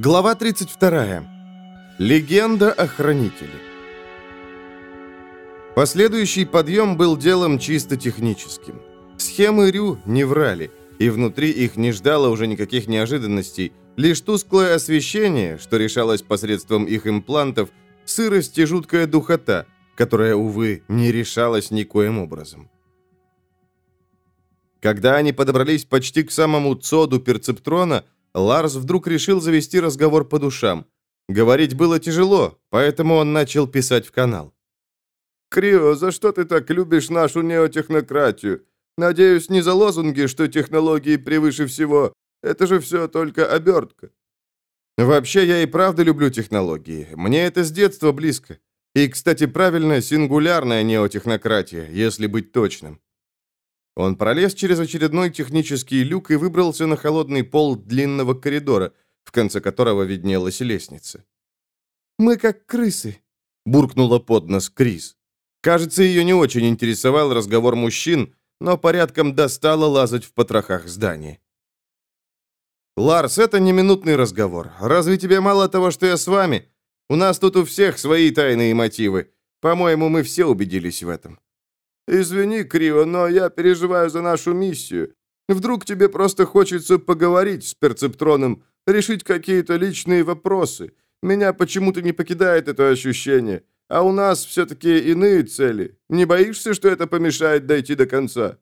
Глава 32. Легенда о хранителе. Последующий подъем был делом чисто техническим. Схемы Рю не врали, и внутри их не ждало уже никаких неожиданностей, лишь тусклое освещение, что решалось посредством их имплантов, сырость и жуткая духота, которая, увы, не решалась никоим образом. Когда они подобрались почти к самому цоду перцептрона, Ларс вдруг решил завести разговор по душам. Говорить было тяжело, поэтому он начал писать в канал. «Крио, за что ты так любишь нашу неотехнократию? Надеюсь, не за лозунги, что технологии превыше всего. Это же все только обертка». «Вообще, я и правда люблю технологии. Мне это с детства близко. И, кстати, правильно, сингулярная неотехнократия, если быть точным. Он пролез через очередной технический люк и выбрался на холодный пол длинного коридора, в конце которого виднелась лестница. «Мы как крысы», — буркнула под нос Крис. Кажется, ее не очень интересовал разговор мужчин, но порядком достало лазать в потрохах здания. «Ларс, это не минутный разговор. Разве тебе мало того, что я с вами? У нас тут у всех свои тайные мотивы. По-моему, мы все убедились в этом». «Извини, Крио, но я переживаю за нашу миссию. Вдруг тебе просто хочется поговорить с перцептроном, решить какие-то личные вопросы. Меня почему-то не покидает это ощущение. А у нас все-таки иные цели. Не боишься, что это помешает дойти до конца?»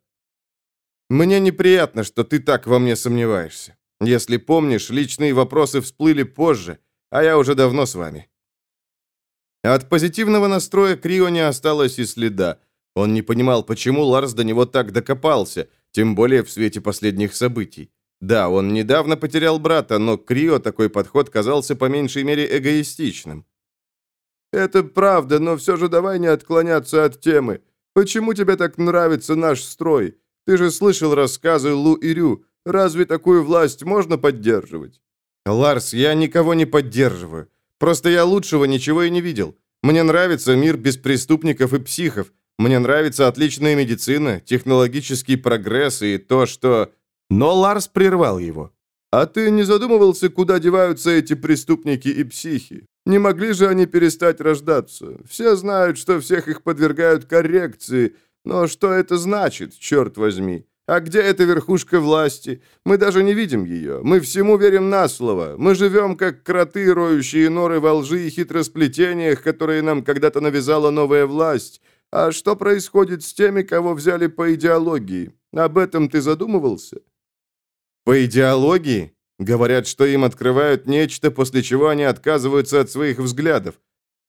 «Мне неприятно, что ты так во мне сомневаешься. Если помнишь, личные вопросы всплыли позже, а я уже давно с вами». От позитивного настроя Крио не осталось и следа. Он не понимал, почему Ларс до него так докопался, тем более в свете последних событий. Да, он недавно потерял брата, но Крио такой подход казался по меньшей мере эгоистичным. «Это правда, но все же давай не отклоняться от темы. Почему тебе так нравится наш строй? Ты же слышал рассказы Лу и Рю. Разве такую власть можно поддерживать?» «Ларс, я никого не поддерживаю. Просто я лучшего ничего и не видел. Мне нравится мир без преступников и психов, мне нравится отличная медицина, технологический прогресс и то, что...» Но Ларс прервал его. «А ты не задумывался, куда деваются эти преступники и психи? Не могли же они перестать рождаться? Все знают, что всех их подвергают коррекции, но что это значит, черт возьми? А где эта верхушка власти? Мы даже не видим ее. Мы всему верим на слово. Мы живем, как кроты, роющие норы во лжи и хитросплетениях, которые нам когда-то навязала новая власть. А что происходит с теми, кого взяли по идеологии? Об этом ты задумывался? По идеологии? Говорят, что им открывают нечто, после чего они отказываются от своих взглядов.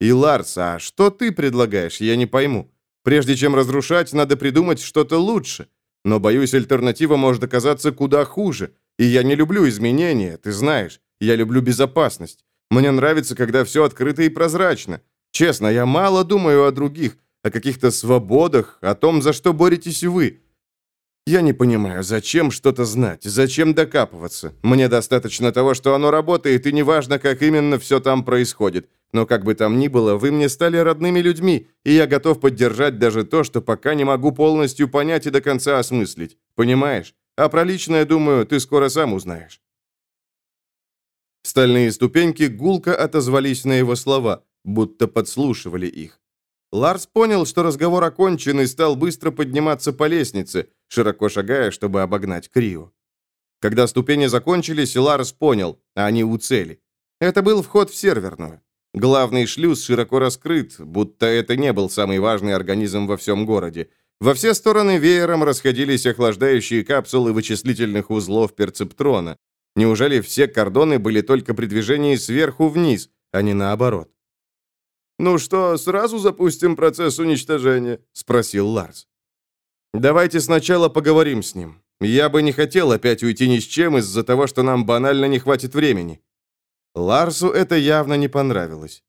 И, Ларс, а что ты предлагаешь, я не пойму. Прежде чем разрушать, надо придумать что-то лучше. Но, боюсь, альтернатива может оказаться куда хуже. И я не люблю изменения, ты знаешь. Я люблю безопасность. Мне нравится, когда все открыто и прозрачно. Честно, я мало думаю о других, о каких-то свободах, о том, за что боретесь вы. Я не понимаю, зачем что-то знать, зачем докапываться. Мне достаточно того, что оно работает, и неважно, как именно все там происходит. Но как бы там ни было, вы мне стали родными людьми, и я готов поддержать даже то, что пока не могу полностью понять и до конца осмыслить. Понимаешь? А про личное, думаю, ты скоро сам узнаешь. Стальные ступеньки гулко отозвались на его слова, будто подслушивали их. Ларс понял, что разговор окончен, и стал быстро подниматься по лестнице, широко шагая, чтобы обогнать Крио. Когда ступени закончились, Ларс понял, они у цели. Это был вход в серверную. Главный шлюз широко раскрыт, будто это не был самый важный организм во всем городе. Во все стороны веером расходились охлаждающие капсулы вычислительных узлов перцептрона. Неужели все кордоны были только при движении сверху вниз, а не наоборот? «Ну что, сразу запустим процесс уничтожения?» — спросил Ларс. «Давайте сначала поговорим с ним. Я бы не хотел опять уйти ни с чем из-за того, что нам банально не хватит времени». Ларсу это явно не понравилось.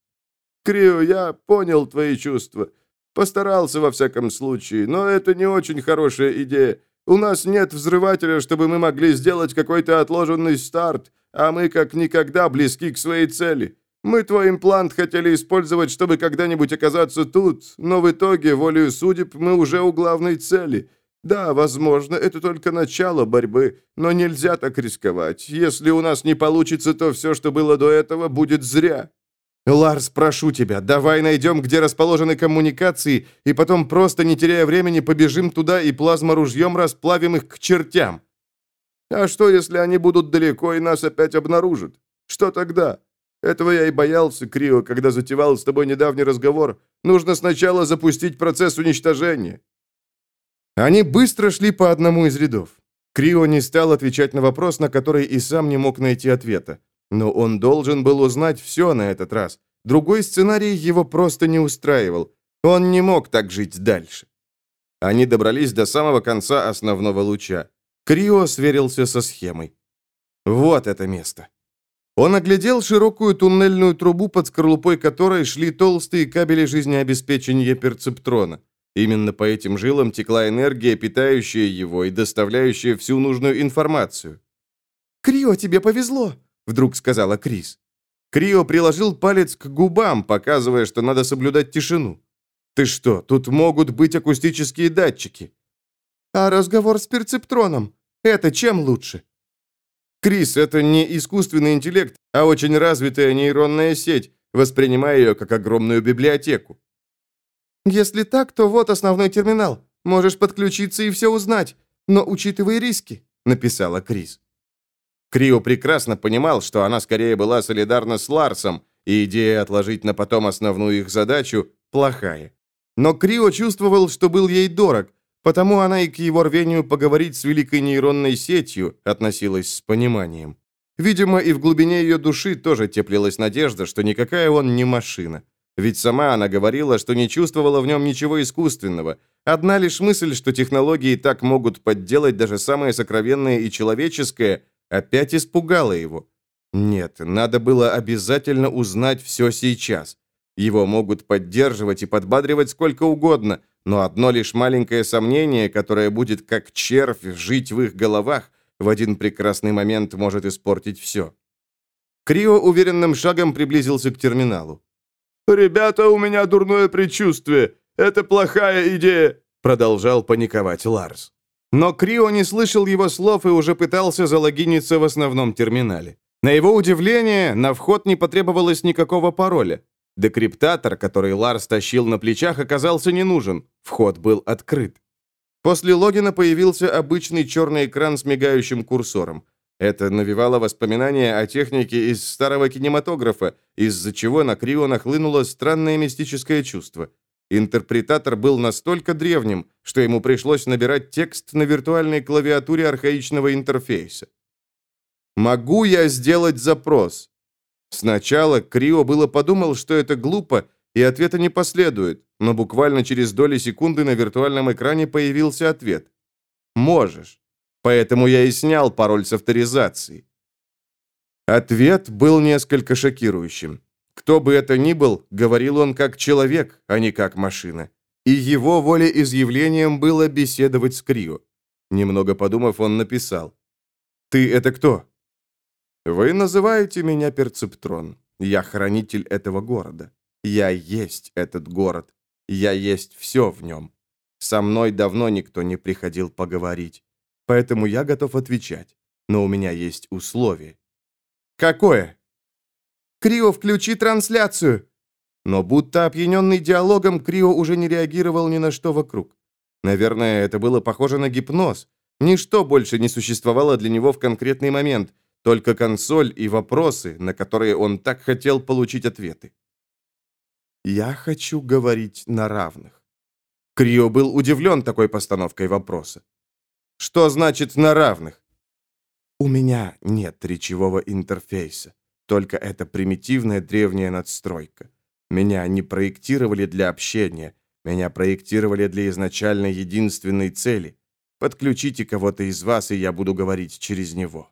«Крио, я понял твои чувства. Постарался во всяком случае, но это не очень хорошая идея. У нас нет взрывателя, чтобы мы могли сделать какой-то отложенный старт, а мы как никогда близки к своей цели. Мы твой имплант хотели использовать, чтобы когда-нибудь оказаться тут, но в итоге, волею судеб, мы уже у главной цели. Да, возможно, это только начало борьбы, но нельзя так рисковать. Если у нас не получится, то все, что было до этого, будет зря. Ларс, прошу тебя, давай найдем, где расположены коммуникации, и потом просто, не теряя времени, побежим туда и плазморужьем расплавим их к чертям. А что, если они будут далеко и нас опять обнаружат? Что тогда? Этого я и боялся, Крио, когда затевал с тобой недавний разговор. Нужно сначала запустить процесс уничтожения. Они быстро шли по одному из рядов. Крио не стал отвечать на вопрос, на который и сам не мог найти ответа. Но он должен был узнать все на этот раз. Другой сценарий его просто не устраивал. Он не мог так жить дальше. Они добрались до самого конца основного луча. Крио сверился со схемой. Вот это место. Он оглядел широкую туннельную трубу, под скорлупой которой шли толстые кабели жизнеобеспечения перцептрона. Именно по этим жилам текла энергия, питающая его и доставляющая всю нужную информацию. «Крио, тебе повезло», — вдруг сказала Крис. Крио приложил палец к губам, показывая, что надо соблюдать тишину. «Ты что, тут могут быть акустические датчики?» «А разговор с перцептроном? Это чем лучше?» «Крис, это не искусственный интеллект, а очень развитая нейронная сеть, воспринимая ее как огромную библиотеку. Если так, то вот основной терминал. Можешь подключиться и все узнать. Но учитывай риски», — написала Крис. Крио прекрасно понимал, что она скорее была солидарна с Ларсом, и идея отложить на потом основную их задачу плохая. Но Крио чувствовал, что был ей дорог, потому она и к его рвению поговорить с великой нейронной сетью относилась с пониманием. Видимо, и в глубине ее души тоже теплилась надежда, что никакая он не машина. Ведь сама она говорила, что не чувствовала в нем ничего искусственного. Одна лишь мысль, что технологии так могут подделать даже самое сокровенное и человеческое, опять испугала его. Нет, надо было обязательно узнать все сейчас. Его могут поддерживать и подбадривать сколько угодно, но одно лишь маленькое сомнение, которое будет как червь жить в их головах, в один прекрасный момент может испортить все. Крио уверенным шагом приблизился к терминалу. «Ребята, у меня дурное предчувствие. Это плохая идея», — продолжал паниковать Ларс. Но Крио не слышал его слов и уже пытался залогиниться в основном терминале. На его удивление, на вход не потребовалось никакого пароля. Декриптатор, который Ларс тащил на плечах, оказался не нужен. Вход был открыт. После логина появился обычный черный экран с мигающим курсором. Это навевало воспоминания о технике из старого кинематографа, из-за чего на Крио нахлынуло странное мистическое чувство. Интерпретатор был настолько древним, что ему пришлось набирать текст на виртуальной клавиатуре архаичного интерфейса. «Могу я сделать запрос?» Сначала Крио было подумал, что это глупо, и ответа не последует, но буквально через доли секунды на виртуальном экране появился ответ. «Можешь». Поэтому я и снял пароль с авторизации. Ответ был несколько шокирующим. Кто бы это ни был, говорил он как человек, а не как машина. И его волеизъявлением было беседовать с Крио. Немного подумав, он написал. «Ты это кто?» «Вы называете меня Перцептрон. Я хранитель этого города. Я есть этот город. Я есть все в нем. Со мной давно никто не приходил поговорить поэтому я готов отвечать. Но у меня есть условие. Какое? Крио, включи трансляцию. Но будто опьяненный диалогом, Крио уже не реагировал ни на что вокруг. Наверное, это было похоже на гипноз. Ничто больше не существовало для него в конкретный момент, только консоль и вопросы, на которые он так хотел получить ответы. «Я хочу говорить на равных». Крио был удивлен такой постановкой вопроса. Что значит «на равных»? У меня нет речевого интерфейса, только эта примитивная древняя надстройка. Меня не проектировали для общения, меня проектировали для изначально единственной цели. Подключите кого-то из вас, и я буду говорить через него.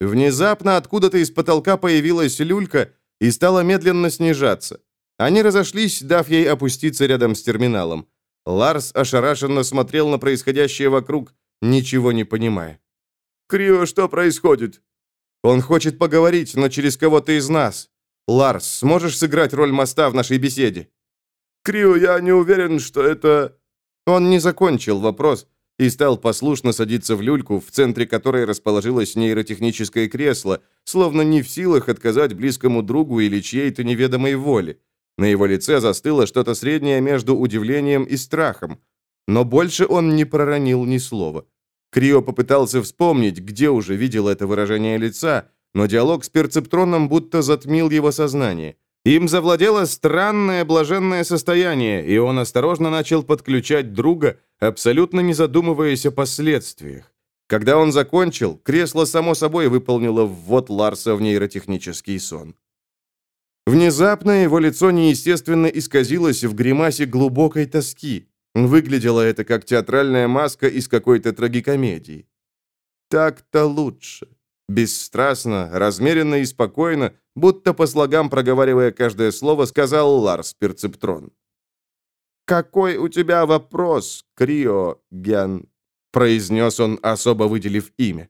Внезапно откуда-то из потолка появилась люлька и стала медленно снижаться. Они разошлись, дав ей опуститься рядом с терминалом. Ларс ошарашенно смотрел на происходящее вокруг, ничего не понимая. «Крио, что происходит?» «Он хочет поговорить, но через кого-то из нас. Ларс, сможешь сыграть роль моста в нашей беседе?» «Крио, я не уверен, что это...» Он не закончил вопрос и стал послушно садиться в люльку, в центре которой расположилось нейротехническое кресло, словно не в силах отказать близкому другу или чьей-то неведомой воле. На его лице застыло что-то среднее между удивлением и страхом. Но больше он не проронил ни слова. Крио попытался вспомнить, где уже видел это выражение лица, но диалог с перцептроном будто затмил его сознание. Им завладело странное блаженное состояние, и он осторожно начал подключать друга, абсолютно не задумываясь о последствиях. Когда он закончил, кресло само собой выполнило ввод Ларса в нейротехнический сон. Внезапно его лицо неестественно исказилось в гримасе глубокой тоски. Выглядело это как театральная маска из какой-то трагикомедии. «Так-то лучше». Бесстрастно, размеренно и спокойно, будто по слогам проговаривая каждое слово, сказал Ларс Перцептрон. «Какой у тебя вопрос, Крио Ген?» произнес он, особо выделив имя.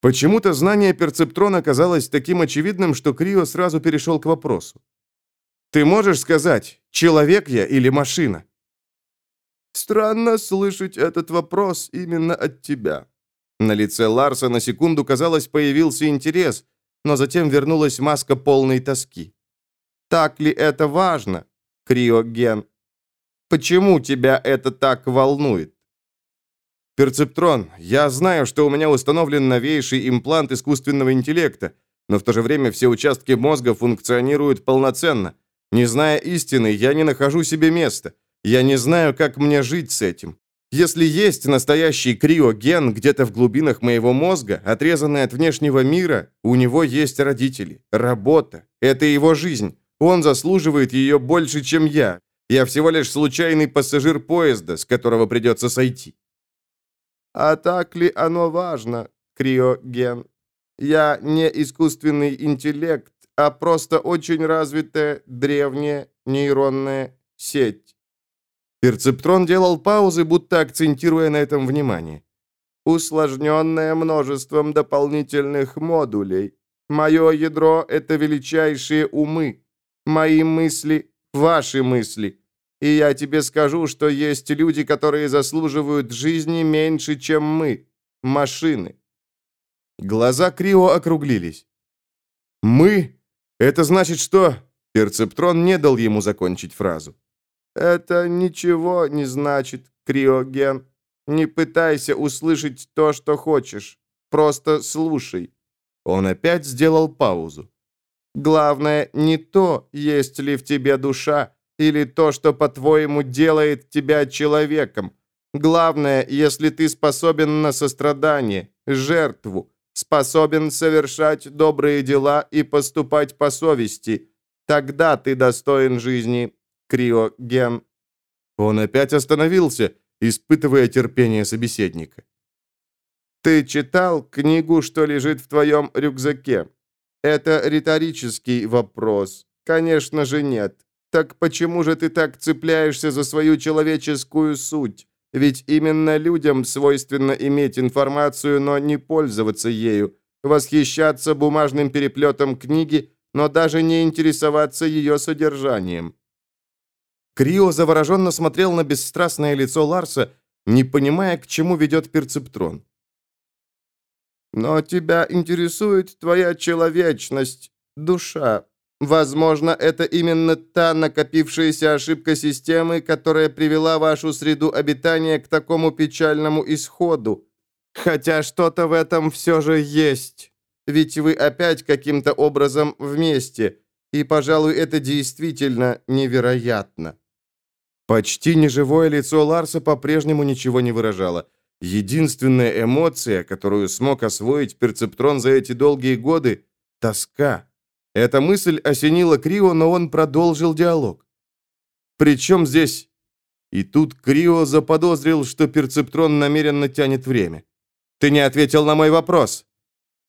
Почему-то знание перцептрона казалось таким очевидным, что Крио сразу перешел к вопросу. «Ты можешь сказать, человек я или машина?» «Странно слышать этот вопрос именно от тебя». На лице Ларса на секунду, казалось, появился интерес, но затем вернулась маска полной тоски. «Так ли это важно, Криоген? Почему тебя это так волнует?» «Перцептрон, я знаю, что у меня установлен новейший имплант искусственного интеллекта, но в то же время все участки мозга функционируют полноценно. Не зная истины, я не нахожу себе места. Я не знаю, как мне жить с этим. Если есть настоящий криоген где-то в глубинах моего мозга, отрезанный от внешнего мира, у него есть родители, работа. Это его жизнь. Он заслуживает ее больше, чем я. Я всего лишь случайный пассажир поезда, с которого придется сойти. А так ли оно важно, криоген? Я не искусственный интеллект, а просто очень развитая древняя нейронная сеть. Перцептрон делал паузы, будто акцентируя на этом внимание. Усложненное множеством дополнительных модулей. Мое ядро — это величайшие умы. Мои мысли — ваши мысли. И я тебе скажу, что есть люди, которые заслуживают жизни меньше, чем мы. Машины. Глаза Крио округлились. «Мы? Это значит, что...» Перцептрон не дал ему закончить фразу. «Это ничего не значит, Криоген. Не пытайся услышать то, что хочешь. Просто слушай». Он опять сделал паузу. «Главное не то, есть ли в тебе душа, или то, что, по-твоему, делает тебя человеком. Главное, если ты способен на сострадание, жертву, способен совершать добрые дела и поступать по совести, тогда ты достоин жизни, Криоген». Он опять остановился, испытывая терпение собеседника. «Ты читал книгу, что лежит в твоем рюкзаке? Это риторический вопрос. Конечно же, нет. Так почему же ты так цепляешься за свою человеческую суть? Ведь именно людям свойственно иметь информацию, но не пользоваться ею, восхищаться бумажным переплетом книги, но даже не интересоваться ее содержанием. Крио завороженно смотрел на бесстрастное лицо Ларса, не понимая, к чему ведет перцептрон. «Но тебя интересует твоя человечность, душа, Возможно, это именно та накопившаяся ошибка системы, которая привела вашу среду обитания к такому печальному исходу. Хотя что-то в этом все же есть. Ведь вы опять каким-то образом вместе. И, пожалуй, это действительно невероятно. Почти неживое лицо Ларса по-прежнему ничего не выражало. Единственная эмоция, которую смог освоить перцептрон за эти долгие годы — тоска. Эта мысль осенила Крио, но он продолжил диалог. «Причем здесь...» И тут Крио заподозрил, что перцептрон намеренно тянет время. «Ты не ответил на мой вопрос».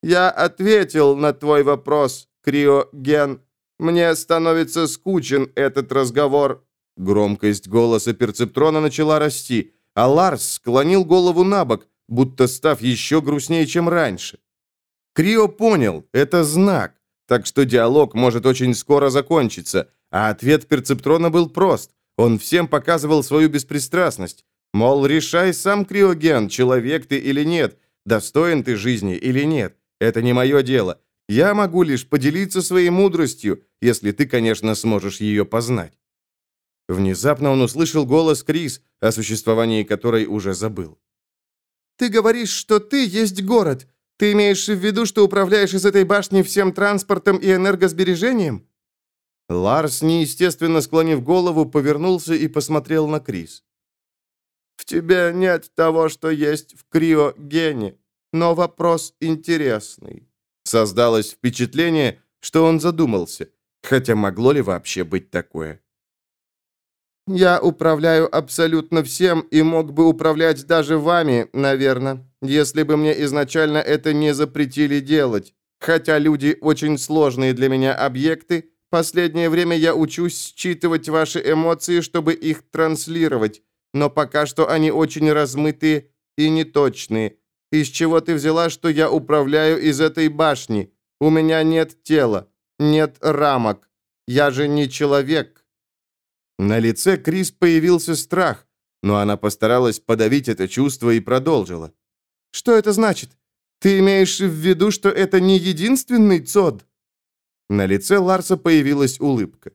«Я ответил на твой вопрос, Крио Ген. Мне становится скучен этот разговор». Громкость голоса перцептрона начала расти, а Ларс склонил голову на бок, будто став еще грустнее, чем раньше. Крио понял, это знак так что диалог может очень скоро закончиться, а ответ перцептрона был прост. Он всем показывал свою беспристрастность. Мол, решай сам, криоген, человек ты или нет, достоин ты жизни или нет. Это не мое дело. Я могу лишь поделиться своей мудростью, если ты, конечно, сможешь ее познать. Внезапно он услышал голос Крис, о существовании которой уже забыл. «Ты говоришь, что ты есть город. Ты имеешь в виду, что управляешь из этой башни всем транспортом и энергосбережением?» Ларс, неестественно склонив голову, повернулся и посмотрел на Крис. «В тебе нет того, что есть в криогене, но вопрос интересный». Создалось впечатление, что он задумался, хотя могло ли вообще быть такое. «Я управляю абсолютно всем и мог бы управлять даже вами, наверное, если бы мне изначально это не запретили делать. Хотя люди очень сложные для меня объекты, последнее время я учусь считывать ваши эмоции, чтобы их транслировать, но пока что они очень размытые и неточные. Из чего ты взяла, что я управляю из этой башни? У меня нет тела, нет рамок. Я же не человек». На лице Крис появился страх, но она постаралась подавить это чувство и продолжила. «Что это значит? Ты имеешь в виду, что это не единственный ЦОД?» На лице Ларса появилась улыбка.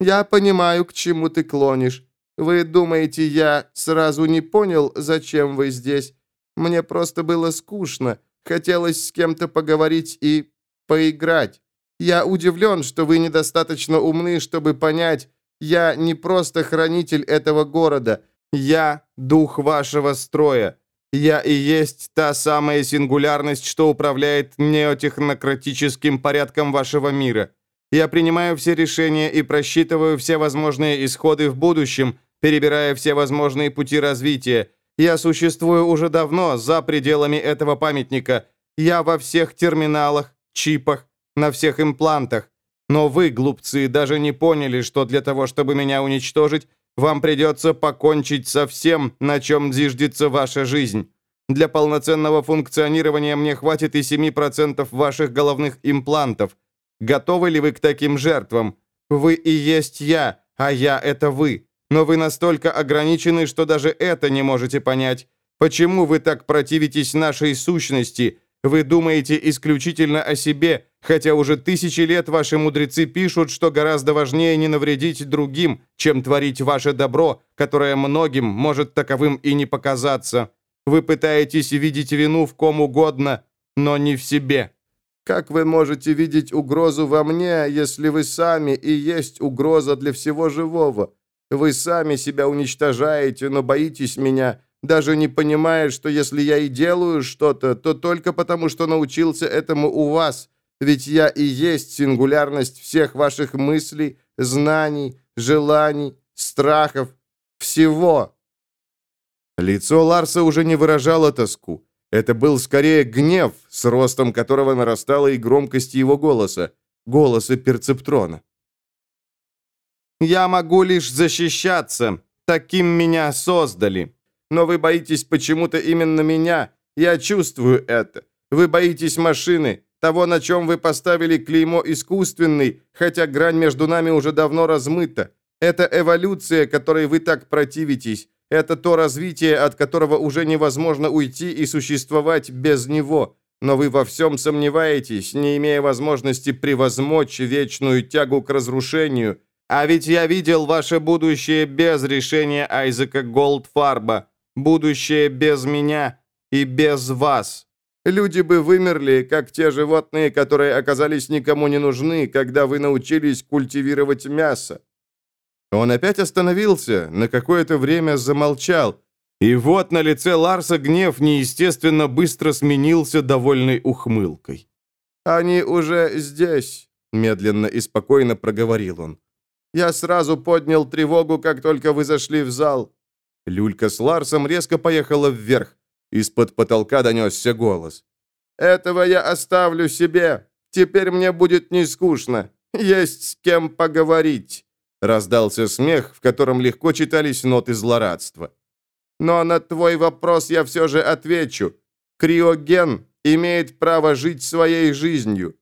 «Я понимаю, к чему ты клонишь. Вы думаете, я сразу не понял, зачем вы здесь? Мне просто было скучно. Хотелось с кем-то поговорить и поиграть. Я удивлен, что вы недостаточно умны, чтобы понять, я не просто хранитель этого города. Я дух вашего строя. Я и есть та самая сингулярность, что управляет неотехнократическим порядком вашего мира. Я принимаю все решения и просчитываю все возможные исходы в будущем, перебирая все возможные пути развития. Я существую уже давно, за пределами этого памятника. Я во всех терминалах, чипах, на всех имплантах. Но вы, глупцы, даже не поняли, что для того, чтобы меня уничтожить, вам придется покончить со всем, на чем зиждется ваша жизнь. Для полноценного функционирования мне хватит и 7% ваших головных имплантов. Готовы ли вы к таким жертвам? Вы и есть я, а я — это вы. Но вы настолько ограничены, что даже это не можете понять. Почему вы так противитесь нашей сущности? Вы думаете исключительно о себе, хотя уже тысячи лет ваши мудрецы пишут, что гораздо важнее не навредить другим, чем творить ваше добро, которое многим может таковым и не показаться. Вы пытаетесь видеть вину в ком угодно, но не в себе. Как вы можете видеть угрозу во мне, если вы сами и есть угроза для всего живого? Вы сами себя уничтожаете, но боитесь меня, даже не понимая, что если я и делаю что-то, то только потому, что научился этому у вас, ведь я и есть сингулярность всех ваших мыслей, знаний, желаний, страхов, всего». Лицо Ларса уже не выражало тоску. Это был скорее гнев, с ростом которого нарастала и громкость его голоса, голоса перцептрона. «Я могу лишь защищаться. Таким меня создали. Но вы боитесь почему-то именно меня. Я чувствую это. Вы боитесь машины, того, на чем вы поставили клеймо «искусственный», хотя грань между нами уже давно размыта. Это эволюция, которой вы так противитесь. Это то развитие, от которого уже невозможно уйти и существовать без него. Но вы во всем сомневаетесь, не имея возможности превозмочь вечную тягу к разрушению. А ведь я видел ваше будущее без решения Айзека Голдфарба будущее без меня и без вас. Люди бы вымерли, как те животные, которые оказались никому не нужны, когда вы научились культивировать мясо. Он опять остановился, на какое-то время замолчал, и вот на лице Ларса гнев неестественно быстро сменился довольной ухмылкой. «Они уже здесь», — медленно и спокойно проговорил он. «Я сразу поднял тревогу, как только вы зашли в зал. Люлька с Ларсом резко поехала вверх. Из-под потолка донесся голос. «Этого я оставлю себе. Теперь мне будет не скучно. Есть с кем поговорить». Раздался смех, в котором легко читались ноты злорадства. «Но на твой вопрос я все же отвечу. Криоген имеет право жить своей жизнью».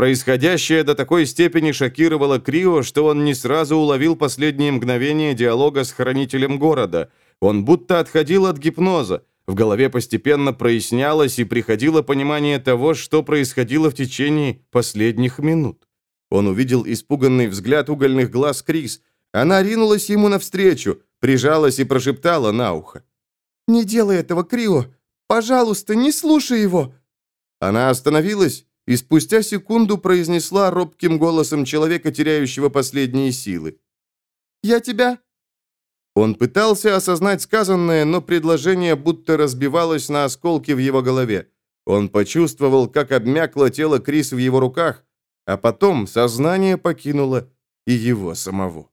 Происходящее до такой степени шокировало Крио, что он не сразу уловил последние мгновения диалога с хранителем города. Он будто отходил от гипноза. В голове постепенно прояснялось и приходило понимание того, что происходило в течение последних минут. Он увидел испуганный взгляд угольных глаз Крис. Она ринулась ему навстречу, прижалась и прошептала на ухо. «Не делай этого, Крио! Пожалуйста, не слушай его!» Она остановилась и спустя секунду произнесла робким голосом человека, теряющего последние силы. «Я тебя...» Он пытался осознать сказанное, но предложение будто разбивалось на осколки в его голове. Он почувствовал, как обмякло тело Крис в его руках, а потом сознание покинуло и его самого.